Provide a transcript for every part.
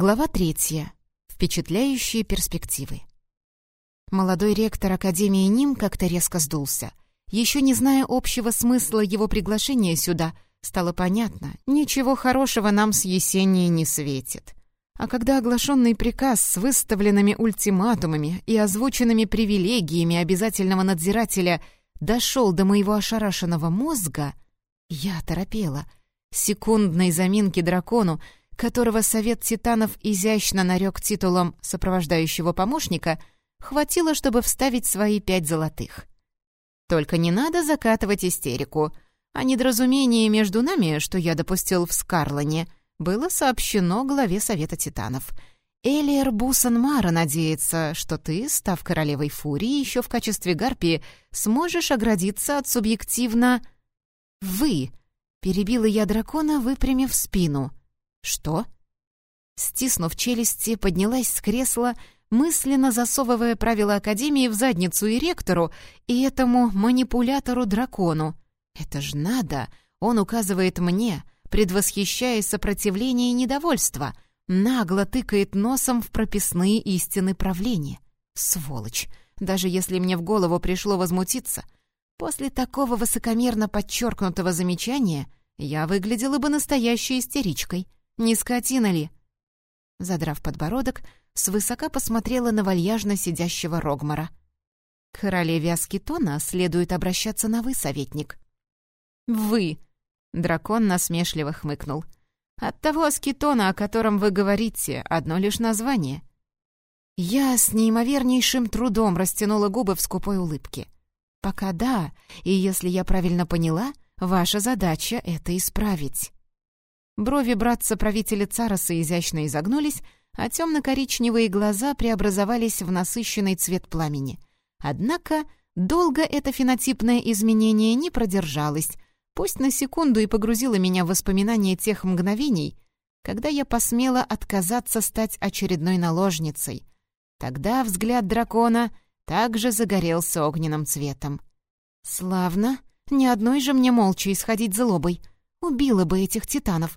Глава третья. Впечатляющие перспективы. Молодой ректор Академии НИМ как-то резко сдулся. Еще не зная общего смысла его приглашения сюда, стало понятно, ничего хорошего нам с Есенией не светит. А когда оглашенный приказ с выставленными ультиматумами и озвученными привилегиями обязательного надзирателя дошел до моего ошарашенного мозга, я торопела. Секундной заминки дракону, которого Совет Титанов изящно нарек титулом сопровождающего помощника, хватило, чтобы вставить свои пять золотых. Только не надо закатывать истерику. А недоразумение между нами, что я допустил в Скарлоне, было сообщено главе Совета Титанов. Элиер Бусанмара надеется, что ты, став королевой Фурии, еще в качестве гарпии, сможешь оградиться от субъективно... «Вы!» — перебила я дракона, выпрямив спину. «Что?» Стиснув челюсти, поднялась с кресла, мысленно засовывая правила Академии в задницу и ректору, и этому манипулятору-дракону. «Это ж надо! Он указывает мне, предвосхищая сопротивление и недовольство, нагло тыкает носом в прописные истины правления. Сволочь! Даже если мне в голову пришло возмутиться, после такого высокомерно подчеркнутого замечания я выглядела бы настоящей истеричкой. Не скотина ли?» Задрав подбородок, свысока посмотрела на вальяжно сидящего Рогмара. «Королеве Аскетона следует обращаться на «вы», советник». «Вы!» — дракон насмешливо хмыкнул. «От того Аскетона, о котором вы говорите, одно лишь название». Я с неимовернейшим трудом растянула губы в скупой улыбке. «Пока да, и если я правильно поняла, ваша задача — это исправить». Брови братца-правителя Цароса изящно изогнулись, а темно-коричневые глаза преобразовались в насыщенный цвет пламени. Однако долго это фенотипное изменение не продержалось, пусть на секунду и погрузило меня в воспоминания тех мгновений, когда я посмела отказаться стать очередной наложницей. Тогда взгляд дракона также загорелся огненным цветом. «Славно! Ни одной же мне молча исходить злобой. Убила бы этих титанов!»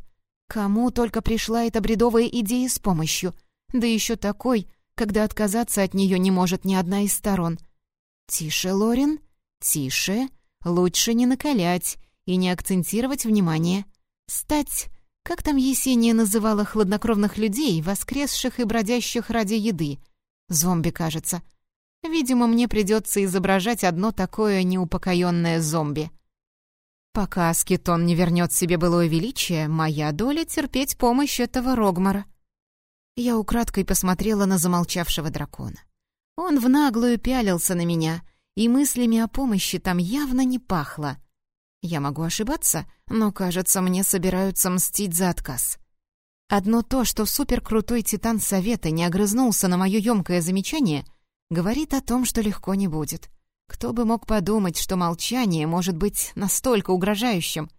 Кому только пришла эта бредовая идея с помощью, да еще такой, когда отказаться от нее не может ни одна из сторон. «Тише, Лорин, тише, лучше не накалять и не акцентировать внимание. Стать, как там Есения называла хладнокровных людей, воскресших и бродящих ради еды? Зомби, кажется. Видимо, мне придется изображать одно такое неупокоенное зомби». Пока Аскетон не вернет себе былое величие, моя доля терпеть помощь этого Рогмара. Я украдкой посмотрела на замолчавшего дракона. Он в наглую пялился на меня, и мыслями о помощи там явно не пахло. Я могу ошибаться, но, кажется, мне собираются мстить за отказ. Одно то, что суперкрутой титан Совета не огрызнулся на мое ёмкое замечание, говорит о том, что легко не будет. Кто бы мог подумать, что молчание может быть настолько угрожающим?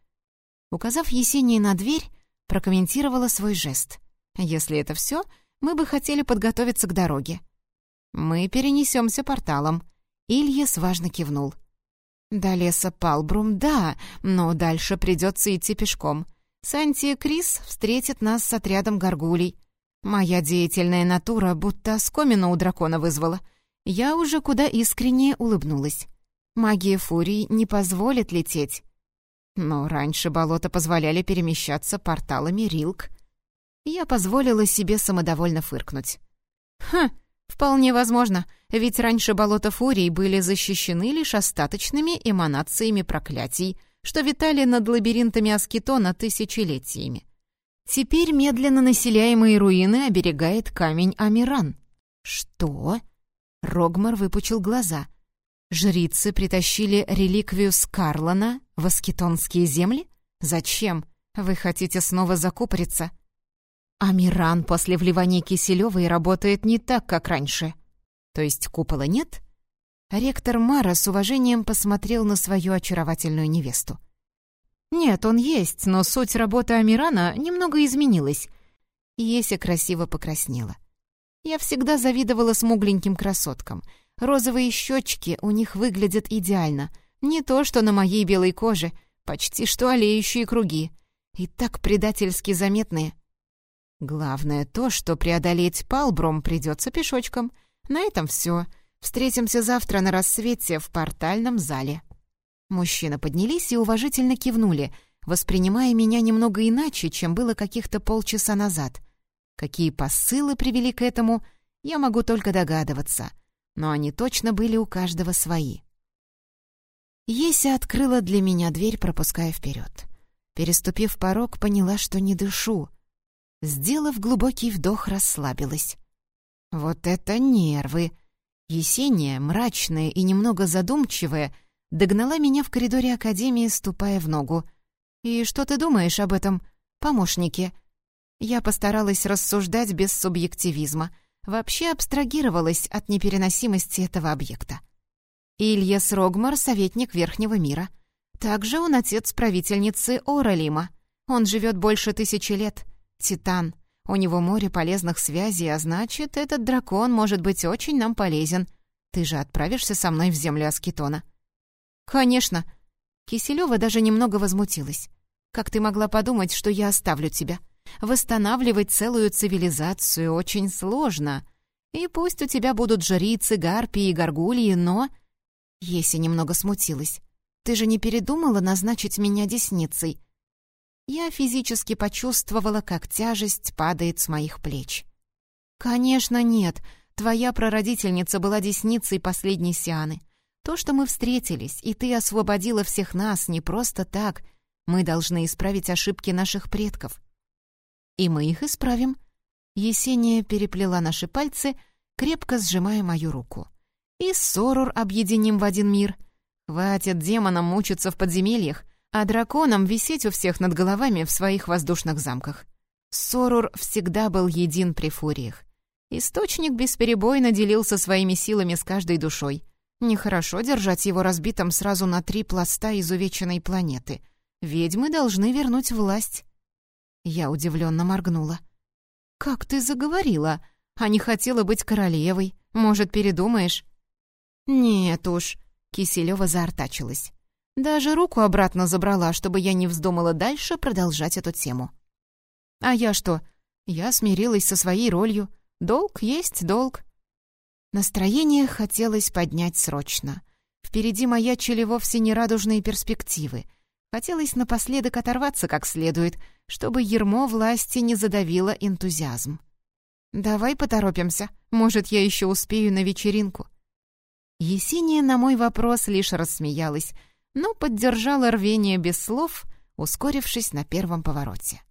Указав Есении на дверь, прокомментировала свой жест. «Если это все, мы бы хотели подготовиться к дороге». «Мы перенесемся порталом», — Ильяс важно кивнул. «До леса Палбрум, да, но дальше придется идти пешком. Санти и Крис встретят нас с отрядом горгулей. Моя деятельная натура будто оскомину у дракона вызвала. Я уже куда искреннее улыбнулась. Магия фурии не позволит лететь. Но раньше болота позволяли перемещаться порталами Рилк. Я позволила себе самодовольно фыркнуть. «Ха, вполне возможно, ведь раньше болота фурии были защищены лишь остаточными эманациями проклятий, что витали над лабиринтами Аскетона тысячелетиями. Теперь медленно населяемые руины оберегает камень Амиран. Что? Рогмар выпучил глаза. «Жрицы притащили реликвию Скарлана в аскетонские земли? Зачем? Вы хотите снова закупориться?» «Амиран после вливания Киселёвой работает не так, как раньше. То есть купола нет?» Ректор Мара с уважением посмотрел на свою очаровательную невесту. «Нет, он есть, но суть работы Амирана немного изменилась». Еся красиво покраснела. Я всегда завидовала смугленьким красоткам. Розовые щечки у них выглядят идеально. Не то, что на моей белой коже, почти что олеющие круги. И так предательски заметные. Главное то, что преодолеть Палбром придется пешочком. На этом все. Встретимся завтра на рассвете в портальном зале». Мужчины поднялись и уважительно кивнули, воспринимая меня немного иначе, чем было каких-то полчаса назад. Какие посылы привели к этому, я могу только догадываться, но они точно были у каждого свои. Еся открыла для меня дверь, пропуская вперед. Переступив порог, поняла, что не дышу. Сделав глубокий вдох, расслабилась. Вот это нервы! Есения, мрачная и немного задумчивая, догнала меня в коридоре Академии, ступая в ногу. «И что ты думаешь об этом, помощнике?» Я постаралась рассуждать без субъективизма, вообще абстрагировалась от непереносимости этого объекта. Ильяс Рогмар — советник Верхнего мира. Также он отец правительницы Оралима. Он живет больше тысячи лет. Титан. У него море полезных связей, а значит, этот дракон может быть очень нам полезен. Ты же отправишься со мной в землю Аскетона?» «Конечно». Киселева даже немного возмутилась. «Как ты могла подумать, что я оставлю тебя? Восстанавливать целую цивилизацию очень сложно. И пусть у тебя будут жрицы, гарпии и горгульи, но...» Еси немного смутилась. «Ты же не передумала назначить меня десницей?» Я физически почувствовала, как тяжесть падает с моих плеч. «Конечно нет. Твоя прародительница была десницей последней Сианы. То, что мы встретились, и ты освободила всех нас не просто так. Мы должны исправить ошибки наших предков. И мы их исправим». Есения переплела наши пальцы, крепко сжимая мою руку. «И Сорур объединим в один мир. Хватит демонам мучиться в подземельях, а драконам висеть у всех над головами в своих воздушных замках. Сорур всегда был един при фуриях. Источник бесперебойно делился своими силами с каждой душой. Нехорошо держать его разбитым сразу на три пласта изувеченной планеты. Ведьмы должны вернуть власть. Я удивленно моргнула. «Как ты заговорила? А не хотела быть королевой? Может, передумаешь?» «Нет уж», — Киселева заортачилась. Даже руку обратно забрала, чтобы я не вздумала дальше продолжать эту тему. А я что? Я смирилась со своей ролью. Долг есть долг. Настроение хотелось поднять срочно. Впереди маячили вовсе не радужные перспективы. Хотелось напоследок оторваться как следует, чтобы ермо власти не задавило энтузиазм. «Давай поторопимся. Может, я еще успею на вечеринку». Есения на мой вопрос лишь рассмеялась — но поддержала рвение без слов, ускорившись на первом повороте.